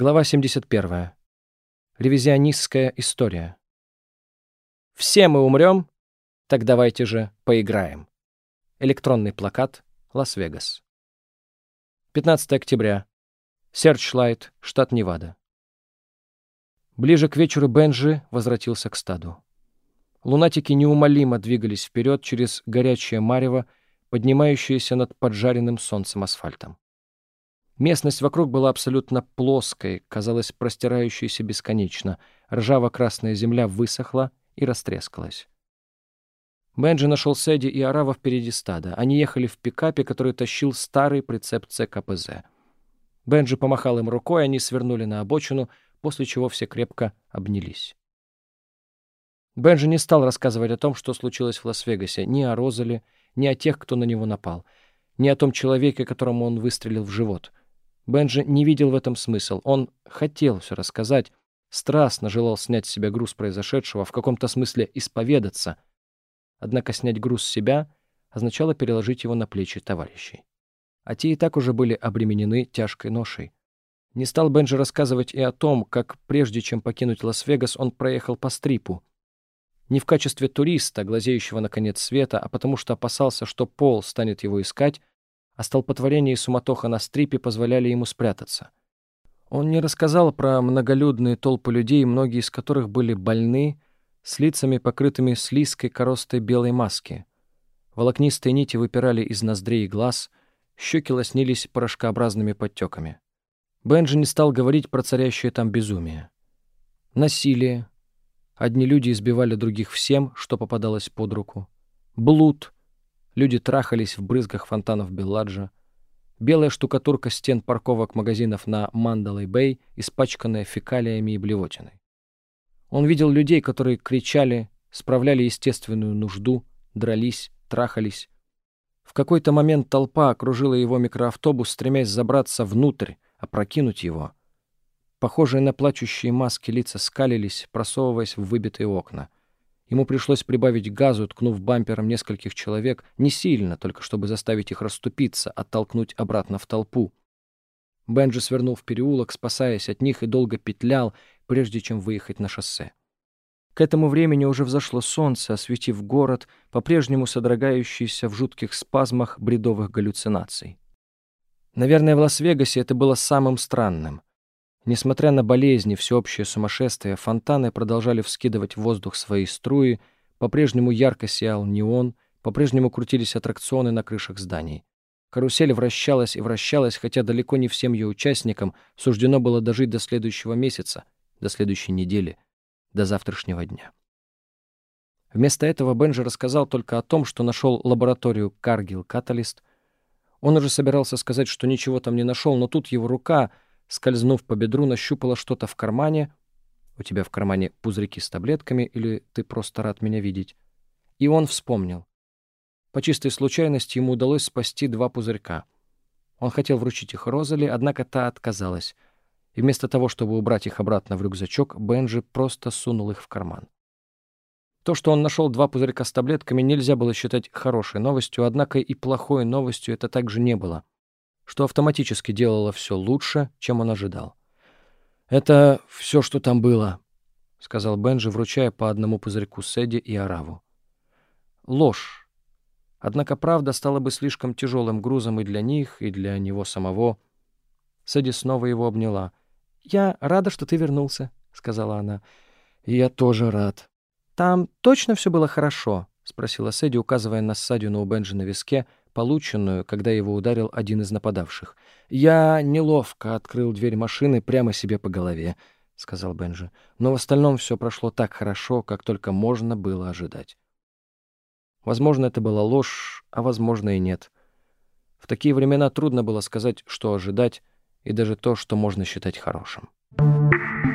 Глава 71. Ревизионистская история. Все мы умрем, так давайте же поиграем. Электронный плакат, Лас-Вегас. 15 октября. Серчлайт, штат Невада. Ближе к вечеру Бенджи возвратился к стаду. Лунатики неумолимо двигались вперед через горячее марево, поднимающееся над поджаренным солнцем асфальтом. Местность вокруг была абсолютно плоской, казалось, простирающейся бесконечно. Ржаво-красная земля высохла и растрескалась. Бенджи нашел Сэдди и Арава впереди стада. Они ехали в пикапе, который тащил старый прицеп ЦКПЗ. Бенджи помахал им рукой, они свернули на обочину, после чего все крепко обнялись. Бенджи не стал рассказывать о том, что случилось в Лас-Вегасе, ни о Розале, ни о тех, кто на него напал, ни о том человеке, которому он выстрелил в живот — Бенджи не видел в этом смысл. Он хотел все рассказать, страстно желал снять с себя груз произошедшего, в каком-то смысле исповедаться. Однако снять груз с себя означало переложить его на плечи товарищей. А те и так уже были обременены тяжкой ношей. Не стал Бенджи рассказывать и о том, как прежде чем покинуть Лас-Вегас, он проехал по стрипу. Не в качестве туриста, глазеющего на конец света, а потому что опасался, что Пол станет его искать, а столпотворение и суматоха на стрипе позволяли ему спрятаться. Он не рассказал про многолюдные толпы людей, многие из которых были больны, с лицами, покрытыми слизкой коростой белой маски. Волокнистые нити выпирали из ноздрей и глаз, щеки лоснились порошкообразными подтеками. Бенджи не стал говорить про царящее там безумие. Насилие. Одни люди избивали других всем, что попадалось под руку. Блуд — Люди трахались в брызгах фонтанов Белладжио. Белая штукатурка стен парковок магазинов на Мандалай-Бэй, испачканная фекалиями и блевотиной. Он видел людей, которые кричали, справляли естественную нужду, дрались, трахались. В какой-то момент толпа окружила его микроавтобус, стремясь забраться внутрь, опрокинуть его. Похожие на плачущие маски лица скалились, просовываясь в выбитые окна. Ему пришлось прибавить газу, ткнув бампером нескольких человек, не сильно, только чтобы заставить их расступиться, оттолкнуть обратно в толпу. Бенджи свернул в переулок, спасаясь от них, и долго петлял, прежде чем выехать на шоссе. К этому времени уже взошло солнце, осветив город, по-прежнему содрогающийся в жутких спазмах бредовых галлюцинаций. Наверное, в Лас-Вегасе это было самым странным. Несмотря на болезни, всеобщее сумасшествие, фонтаны продолжали вскидывать в воздух свои струи, по-прежнему ярко сиял неон, по-прежнему крутились аттракционы на крышах зданий. Карусель вращалась и вращалась, хотя далеко не всем ее участникам суждено было дожить до следующего месяца, до следующей недели, до завтрашнего дня. Вместо этого Бенджи рассказал только о том, что нашел лабораторию Каргил Каталист. Он уже собирался сказать, что ничего там не нашел, но тут его рука — скользнув по бедру, нащупала что-то в кармане. У тебя в кармане пузырьки с таблетками или ты просто рад меня видеть? И он вспомнил. По чистой случайности ему удалось спасти два пузырька. Он хотел вручить их Розали, однако та отказалась. И вместо того, чтобы убрать их обратно в рюкзачок, Бенджи просто сунул их в карман. То, что он нашел два пузырька с таблетками, нельзя было считать хорошей новостью, однако и плохой новостью это также не было — что автоматически делало все лучше, чем он ожидал. «Это все, что там было», — сказал Бенджи, вручая по одному пузырьку Сэдди и Араву. «Ложь. Однако правда стала бы слишком тяжелым грузом и для них, и для него самого». Сэдди снова его обняла. «Я рада, что ты вернулся», — сказала она. «Я тоже рад». «Там точно все было хорошо?» — спросила Сэдди, указывая на ссадину у Бенджи на виске, полученную, когда его ударил один из нападавших. «Я неловко открыл дверь машины прямо себе по голове», — сказал Бенджи. «Но в остальном все прошло так хорошо, как только можно было ожидать». Возможно, это была ложь, а возможно и нет. В такие времена трудно было сказать, что ожидать, и даже то, что можно считать хорошим. Thank you.